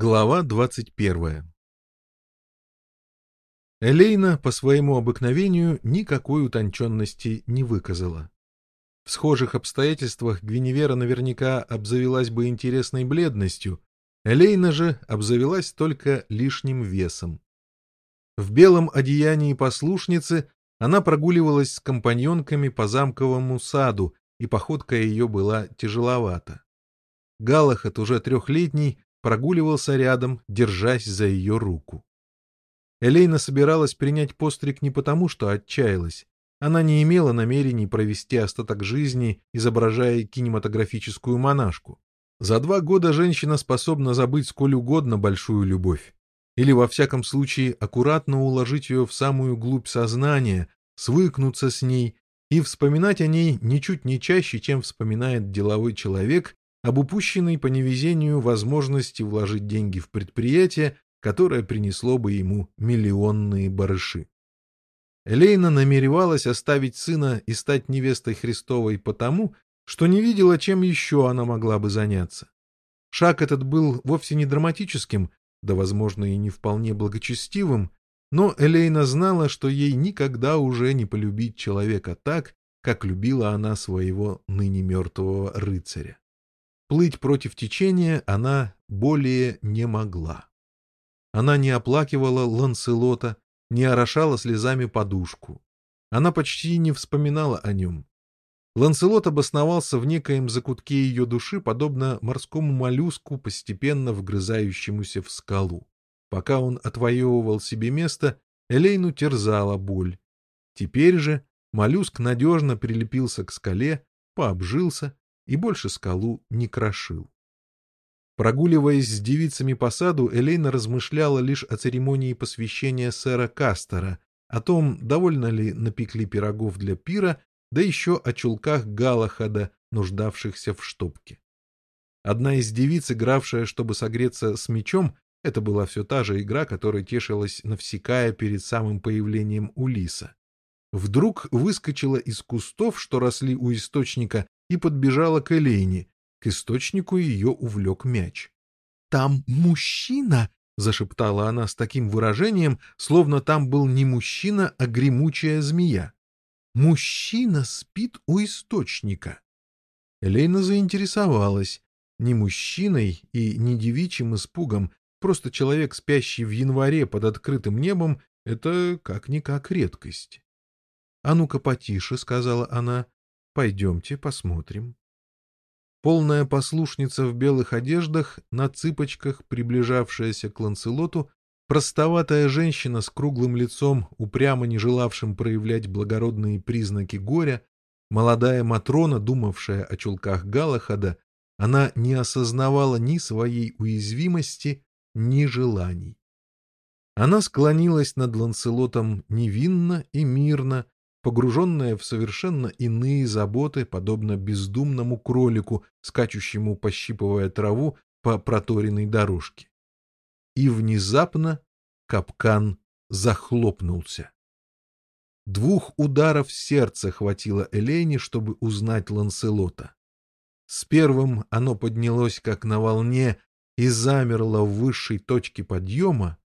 Глава двадцать первая Элейна по своему обыкновению никакой утонченности не выказала. В схожих обстоятельствах Гвиневера наверняка обзавелась бы интересной бледностью, Элейна же обзавелась только лишним весом. В белом одеянии послушницы она прогуливалась с компаньонками по замковому саду, и походка ее была тяжеловата. Галахат, уже трехлетний, прогуливался рядом, держась за ее руку. Элейна собиралась принять постриг не потому, что отчаялась. Она не имела намерений провести остаток жизни, изображая кинематографическую монашку. За два года женщина способна забыть сколь угодно большую любовь. Или, во всяком случае, аккуратно уложить ее в самую глубь сознания, свыкнуться с ней и вспоминать о ней ничуть не чаще, чем вспоминает деловой человек об упущенной по невезению возможности вложить деньги в предприятие, которое принесло бы ему миллионные барыши. Элейна намеревалась оставить сына и стать невестой Христовой потому, что не видела, чем еще она могла бы заняться. Шаг этот был вовсе не драматическим, да, возможно, и не вполне благочестивым, но Элейна знала, что ей никогда уже не полюбить человека так, как любила она своего ныне мертвого рыцаря. Плыть против течения она более не могла. Она не оплакивала Ланселота, не орошала слезами подушку. Она почти не вспоминала о нем. Ланселот обосновался в некоем закутке ее души, подобно морскому моллюску, постепенно вгрызающемуся в скалу. Пока он отвоевывал себе место, Элейну терзала боль. Теперь же моллюск надежно прилепился к скале, пообжился и больше скалу не крошил. Прогуливаясь с девицами по саду, Элейна размышляла лишь о церемонии посвящения сэра Кастера, о том, довольно ли напекли пирогов для пира, да еще о чулках Галахада, нуждавшихся в штопке. Одна из девиц, игравшая, чтобы согреться с мечом, это была все та же игра, которой тешилась Навсекая перед самым появлением Улиса. Вдруг выскочила из кустов, что росли у источника, и подбежала к Элейне. К источнику ее увлек мяч. — Там мужчина! — зашептала она с таким выражением, словно там был не мужчина, а гремучая змея. — Мужчина спит у источника. Элейна заинтересовалась. Не мужчиной и не девичьим испугом, просто человек, спящий в январе под открытым небом, это как-никак редкость. — А ну-ка потише, — сказала она, Пойдемте посмотрим. Полная послушница в белых одеждах, на цыпочках, приближавшаяся к Ланцелоту, простоватая женщина с круглым лицом, упрямо не желавшим проявлять благородные признаки горя, молодая Матрона, думавшая о чулках Галахада, она не осознавала ни своей уязвимости, ни желаний. Она склонилась над Ланцелотом невинно и мирно, погруженная в совершенно иные заботы, подобно бездумному кролику, скачущему, пощипывая траву по проторенной дорожке. И внезапно капкан захлопнулся. Двух ударов сердца хватило Элене, чтобы узнать Ланселота. С первым оно поднялось как на волне и замерло в высшей точке подъема,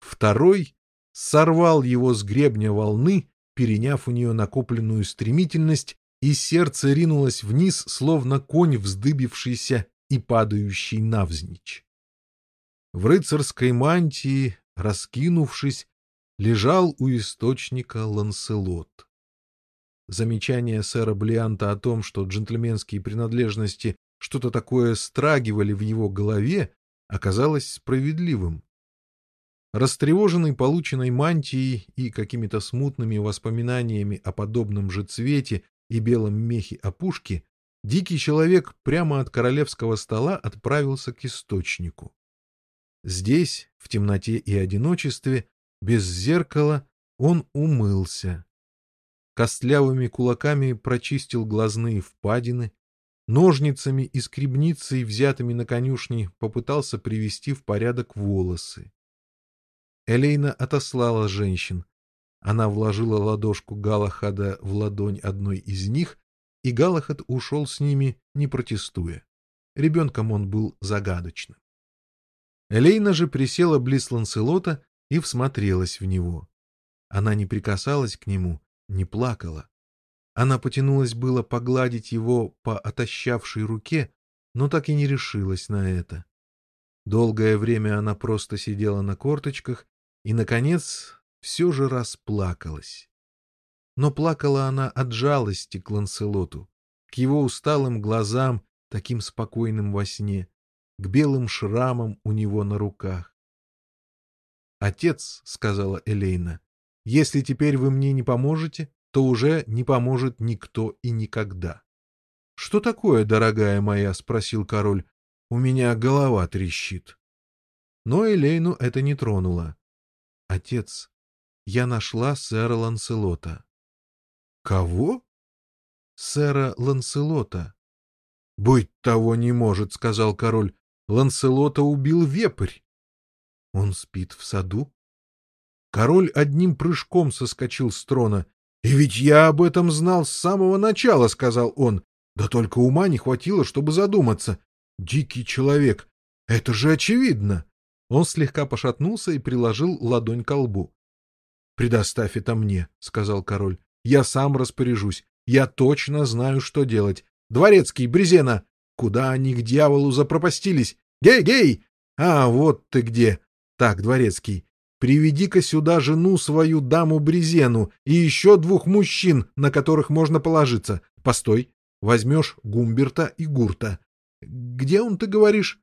второй сорвал его с гребня волны переняв у нее накопленную стремительность, и сердце ринулось вниз, словно конь, вздыбившийся и падающий навзничь. В рыцарской мантии, раскинувшись, лежал у источника Ланселот. Замечание сэра Блианта о том, что джентльменские принадлежности что-то такое страгивали в его голове, оказалось справедливым. Растревоженный полученной мантией и какими-то смутными воспоминаниями о подобном же цвете и белом мехе опушки, дикий человек прямо от королевского стола отправился к источнику. Здесь, в темноте и одиночестве, без зеркала, он умылся. Костлявыми кулаками прочистил глазные впадины, ножницами и скребницей, взятыми на конюшне, попытался привести в порядок волосы. Элейна отослала женщин. Она вложила ладошку Галахада в ладонь одной из них, и Галахад ушел с ними, не протестуя. Ребенком он был загадочным. Элейна же присела близ Ланселота и всмотрелась в него. Она не прикасалась к нему, не плакала. Она потянулась было погладить его по отощавшей руке, но так и не решилась на это. Долгое время она просто сидела на корточках и, наконец, все же расплакалась. Но плакала она от жалости к Ланселоту, к его усталым глазам, таким спокойным во сне, к белым шрамам у него на руках. «Отец», — сказала Элейна, — «если теперь вы мне не поможете, то уже не поможет никто и никогда». «Что такое, дорогая моя?» — спросил король. «У меня голова трещит». Но Элейну это не тронуло. «Отец, я нашла сэра Ланселота». «Кого?» «Сэра Ланселота». «Быть того не может», — сказал король. «Ланселота убил вепрь». «Он спит в саду?» Король одним прыжком соскочил с трона. «И ведь я об этом знал с самого начала», — сказал он. «Да только ума не хватило, чтобы задуматься. Дикий человек. Это же очевидно!» Он слегка пошатнулся и приложил ладонь к лбу. «Предоставь это мне», — сказал король. «Я сам распоряжусь. Я точно знаю, что делать. Дворецкий, Брезена! Куда они к дьяволу запропастились? Гей-гей! А, вот ты где! Так, Дворецкий, приведи-ка сюда жену свою, даму Брезену, и еще двух мужчин, на которых можно положиться. Постой, возьмешь Гумберта и Гурта. Где он, ты говоришь?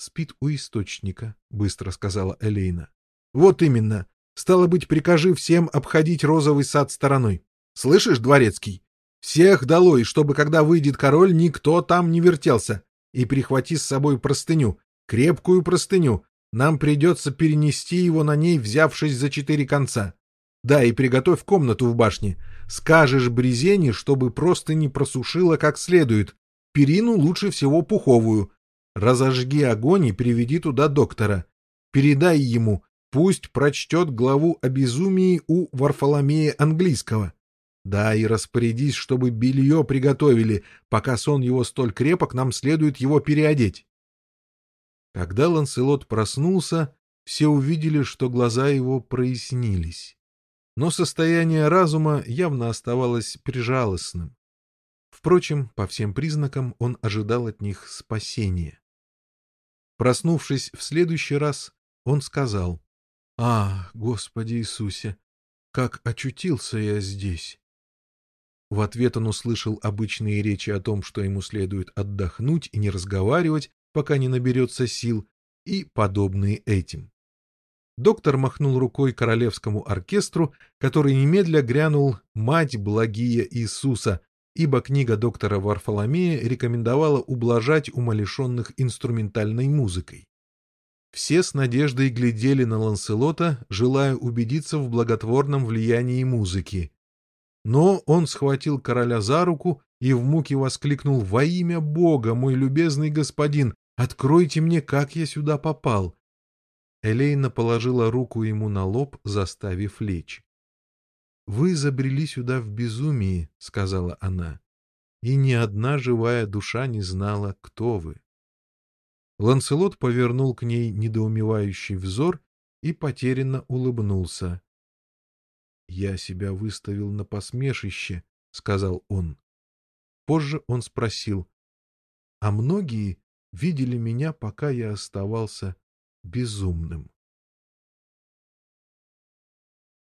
Спит у источника, — быстро сказала Элейна. Вот именно. Стало быть, прикажи всем обходить розовый сад стороной. Слышишь, Дворецкий? Всех долой, чтобы, когда выйдет король, никто там не вертелся. И прихвати с собой простыню, крепкую простыню. Нам придется перенести его на ней, взявшись за четыре конца. Да, и приготовь комнату в башне. Скажешь Брезене, чтобы просто не просушила как следует. Перину лучше всего пуховую. Разожги огонь и приведи туда доктора. Передай ему, пусть прочтет главу о безумии у Варфоломея Английского. Да, и распорядись, чтобы белье приготовили. Пока сон его столь крепок, нам следует его переодеть. Когда Ланселот проснулся, все увидели, что глаза его прояснились. Но состояние разума явно оставалось прижалостным. Впрочем, по всем признакам он ожидал от них спасения. Проснувшись в следующий раз, он сказал, «А, Господи Иисусе, как очутился я здесь!» В ответ он услышал обычные речи о том, что ему следует отдохнуть и не разговаривать, пока не наберется сил, и подобные этим. Доктор махнул рукой королевскому оркестру, который немедля грянул «Мать благие Иисуса», ибо книга доктора Варфоломея рекомендовала ублажать умалишенных инструментальной музыкой. Все с надеждой глядели на Ланселота, желая убедиться в благотворном влиянии музыки, но он схватил короля за руку и в муке воскликнул «Во имя Бога, мой любезный господин, откройте мне, как я сюда попал!» Элейна положила руку ему на лоб, заставив лечь. «Вы забрели сюда в безумии», — сказала она, — «и ни одна живая душа не знала, кто вы». Ланселот повернул к ней недоумевающий взор и потерянно улыбнулся. «Я себя выставил на посмешище», — сказал он. Позже он спросил, «А многие видели меня, пока я оставался безумным?»